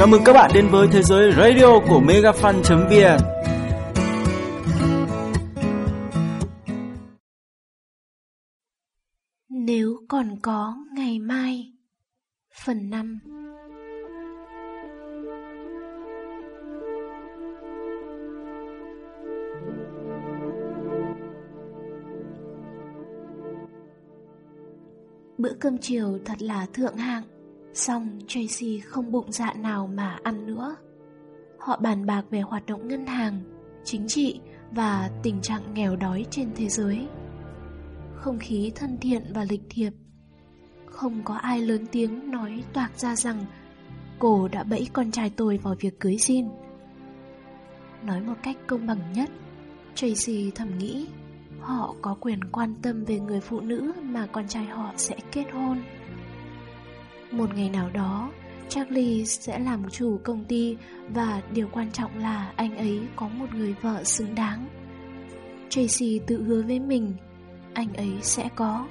Chào mừng các bạn đến với thế giới radio của megafan.vn Nếu còn có ngày mai, Phần 5 Bữa cơm chiều thật là thượng hạng. Xong Tracy không bụng dạ nào mà ăn nữa. Họ bàn bạc về hoạt động ngân hàng, chính trị và tình trạng nghèo đói trên thế giới. Không khí thân thiện và lịch thiệp. Không có ai lớn tiếng nói toạc ra rằng Cô đã bẫy con trai tôi vào việc cưới xin Nói một cách công bằng nhất Tracy thầm nghĩ Họ có quyền quan tâm về người phụ nữ mà con trai họ sẽ kết hôn một ngày nào đó, Charlie sẽ làm chủ công ty và điều quan trọng là anh ấy có một người vợ xứng đáng. Tracy tự hứa với mình, anh ấy sẽ có.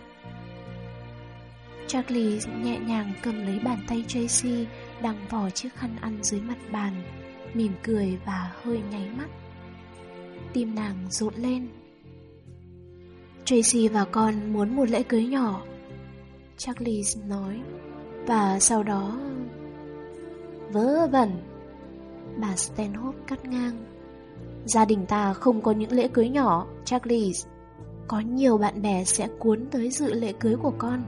Charlie nhẹ nhàng cầm lấy bàn tay Tracy đang vò chiếc khăn ăn dưới mặt bàn, mỉm cười và hơi nháy mắt. Tim nàng rộn lên. Tracy và con muốn một lễ cưới nhỏ. Charlie nói. Và sau đó, Vớ vẩn, Bà Stanhope cắt ngang. Gia đình ta không có những lễ cưới nhỏ Charlie Có nhiều bạn bè sẽ cuốn tới dự lễ cưới của con.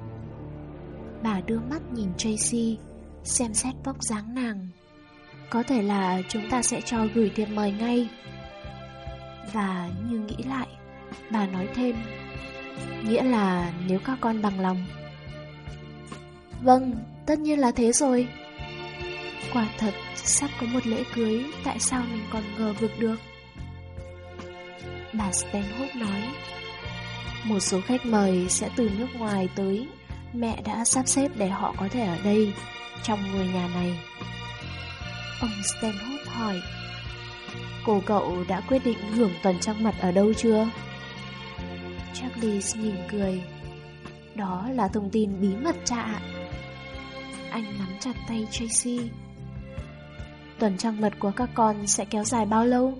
Bà đưa mắt nhìn Tracy, Xem xét vóc dáng nàng. Có thể là chúng ta sẽ cho gửi thiệp mời ngay. Và như nghĩ lại, Bà nói thêm, Nghĩa là nếu các con bằng lòng Vâng, tất nhiên là thế rồi. Quả thật, sắp có một lễ cưới Tại sao mình còn ngờ vực được? Bà Stanhope nói Một số khách mời sẽ từ nước ngoài tới. Mẹ đã sắp xếp để họ có thể ở đây Trong ngôi nhà này. Ông Stanhope hỏi Cô cậu đã quyết định hưởng tuần trăng mật ở đâu chưa? Charlie mỉm cười Đó là thông tin bí mật cha ạ anh nắm chặt tay Tracy. Tuần trăng mật của các con sẽ kéo dài bao lâu?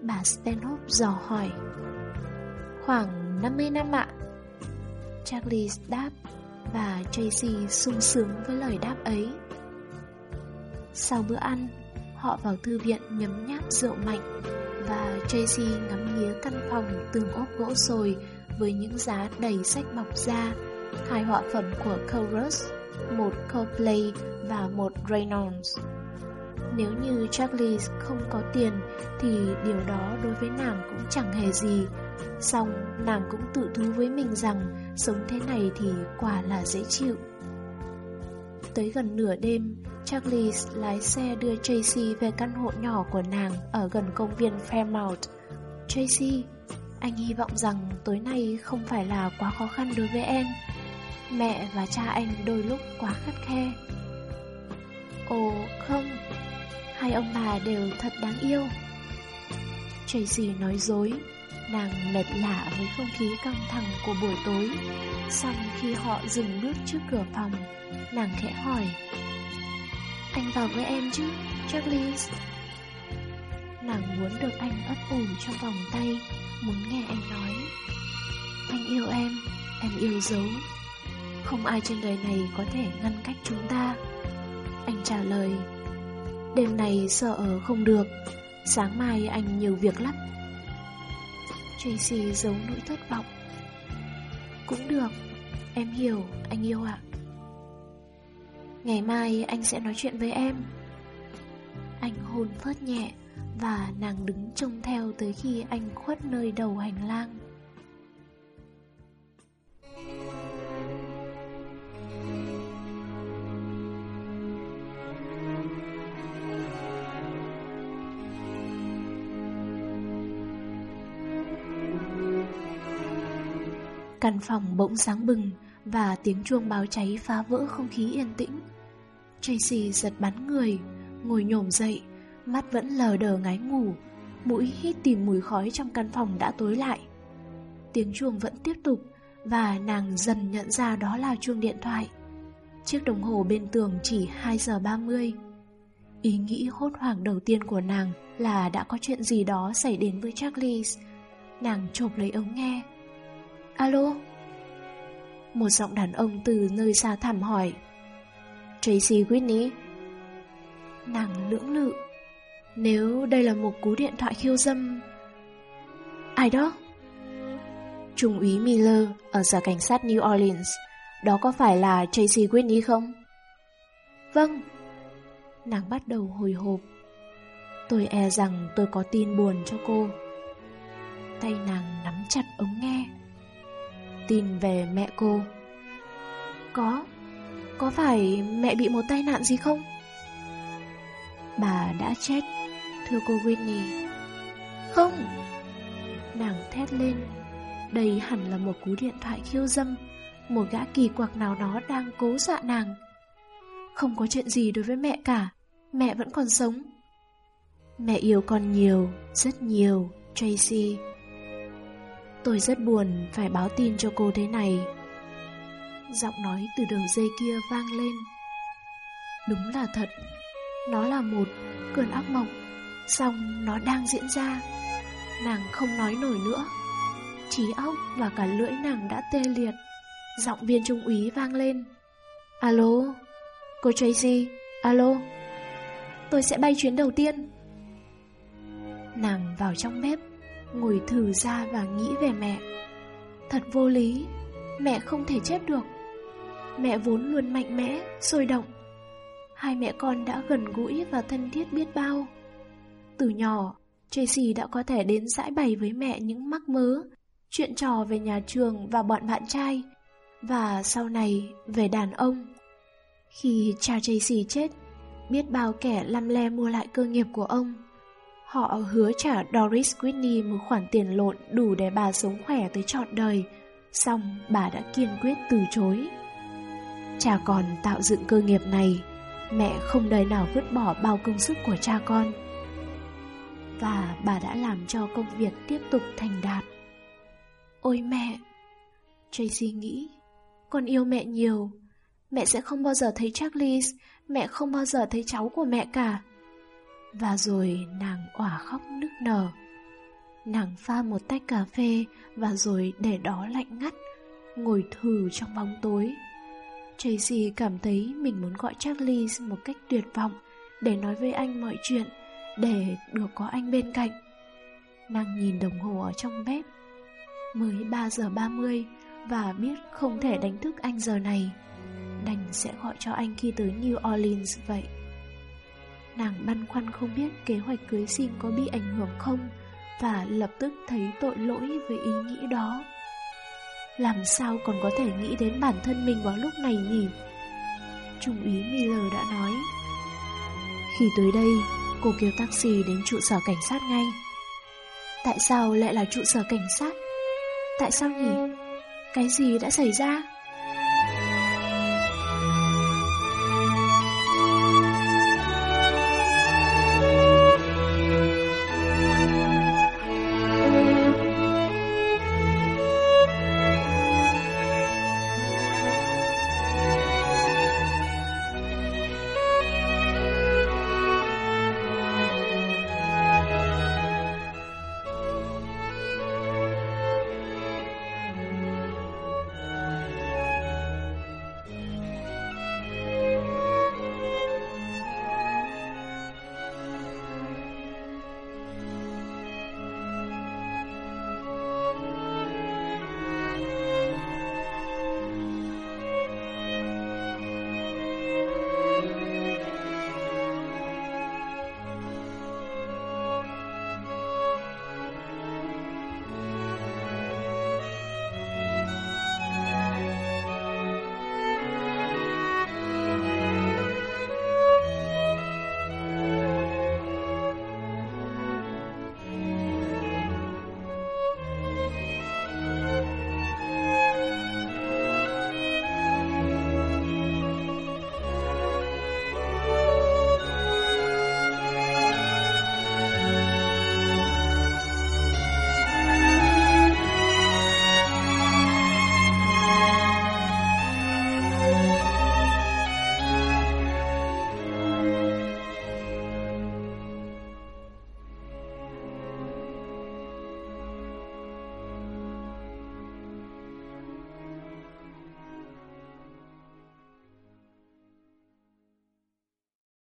Bà Stanhope dò hỏi. Khoảng 50 năm ạ. Charlie đáp Và Tracy sung sướng với lời đáp ấy. Sau bữa ăn, Họ vào thư viện nhấm nháp rượu mạnh Và Tracy ngắm nghía căn phòng tường ốp gỗ sồi Với những giá đầy sách mọc ra, Hai họa phẩm của Chorus một Copley và một Reynolds. Nếu như Charlie không có tiền thì điều đó đối với nàng cũng chẳng hề gì. Xong nàng cũng tự thú với mình rằng sống thế này thì quả là dễ chịu. Tới gần nửa đêm, Charlie lái xe đưa Tracy về căn hộ nhỏ của nàng ở gần công viên Fairmount. Tracy, anh hy vọng rằng tối nay không phải là quá khó khăn đối với em. Mẹ và cha anh đôi lúc quá khắt khe. Ồ không Hai ông bà đều thật đáng yêu. Tracy nói dối Nàng mệt lạ với không khí căng thẳng của buổi tối. Xong khi họ dừng bước trước cửa phòng Nàng khẽ hỏi Anh vào với em chứ, Charlie Nàng muốn được anh ấp ủ trong vòng tay Muốn nghe anh nói Anh yêu em, em yêu dấu không ai trên đời này có thể ngăn cách chúng ta. Anh trả lời, Đêm này sợ không được, Sáng mai anh nhiều việc lắm. Tracy giấu nỗi thất vọng. Cũng được, Em hiểu, anh yêu ạ. Ngày mai anh sẽ nói chuyện với em. Anh hôn phớt nhẹ Và nàng đứng trông theo tới khi anh khuất nơi đầu hành lang. Căn phòng bỗng sáng bừng và tiếng chuông báo cháy phá vỡ không khí yên tĩnh. Tracy giật bắn người, ngồi nhổm dậy, mắt vẫn lờ đờ ngái ngủ, mũi hít tìm mùi khói trong căn phòng đã tối lại. Tiếng chuông vẫn tiếp tục và nàng dần nhận ra đó là chuông điện thoại. Chiếc đồng hồ bên tường chỉ 2 giờ 30. Ý nghĩ hốt hoảng đầu tiên của nàng là đã có chuyện gì đó xảy đến với Charlie. Nàng chộp lấy ống nghe. Alo? Một giọng đàn ông từ nơi xa thẳm hỏi. Tracy Whitney? Nàng lưỡng lự. Nếu đây là một cú điện thoại khiêu dâm... Ai đó? Trung úy Miller ở sở cảnh sát New Orleans. Đó có phải là Tracy Whitney không? Vâng. Nàng bắt đầu hồi hộp. Tôi e rằng tôi có tin buồn cho cô. Tay nàng nắm chặt ống nghe. Tin về mẹ cô. Có. Có phải mẹ bị một tai nạn gì không? Bà đã chết, thưa cô Whitney. Không. Nàng thét lên. Đây hẳn là một cú điện thoại khiêu dâm. Một gã kỳ quặc nào đó đang cố dọa nàng. Không có chuyện gì đối với mẹ cả. Mẹ vẫn còn sống. Mẹ yêu con nhiều, rất nhiều, Tracy. Tôi rất buồn phải báo tin cho cô thế này. Giọng nói từ đầu dây kia vang lên. Đúng là thật, nó là một cơn ác mộng, xong nó đang diễn ra. Nàng không nói nổi nữa. Trí óc và cả lưỡi nàng đã tê liệt. Giọng viên trung úy vang lên. Alo, cô Tracy, alo. Tôi sẽ bay chuyến đầu tiên. Nàng vào trong bếp, ngồi thử ra và nghĩ về mẹ. Thật vô lý, mẹ không thể chết được. Mẹ vốn luôn mạnh mẽ, sôi động. Hai mẹ con đã gần gũi và thân thiết biết bao. Từ nhỏ, Tracy đã có thể đến giải bày với mẹ những mắc mớ, chuyện trò về nhà trường và bọn bạn trai, và sau này về đàn ông. Khi cha Tracy chết, biết bao kẻ lăm le mua lại cơ nghiệp của ông. Họ hứa trả Doris Whitney một khoản tiền lộn đủ để bà sống khỏe tới trọn đời, xong bà đã kiên quyết từ chối. Cha còn tạo dựng cơ nghiệp này, mẹ không đời nào vứt bỏ bao công sức của cha con. Và bà đã làm cho công việc tiếp tục thành đạt. Ôi mẹ! Tracy nghĩ, con yêu mẹ nhiều. Mẹ sẽ không bao giờ thấy Charles, mẹ không bao giờ thấy cháu của mẹ cả. Và rồi nàng òa khóc nức nở. Nàng pha một tách cà phê và rồi để đó lạnh ngắt, ngồi thử trong bóng tối. Tracy cảm thấy mình muốn gọi Charlie một cách tuyệt vọng để nói với anh mọi chuyện, để được có anh bên cạnh. Nàng nhìn đồng hồ ở trong bếp. Mới 3 giờ 30 và biết không thể đánh thức anh giờ này. Đành sẽ gọi cho anh khi tới New Orleans vậy. Nàng băn khoăn không biết kế hoạch cưới xin có bị ảnh hưởng không và lập tức thấy tội lỗi với ý nghĩ đó. Làm sao còn có thể nghĩ đến bản thân mình vào lúc này nhỉ? Trung úy Miller đã nói. Khi tới đây, cô kêu taxi đến trụ sở cảnh sát ngay. Tại sao lại là trụ sở cảnh sát? Tại sao nhỉ? Cái gì đã xảy ra?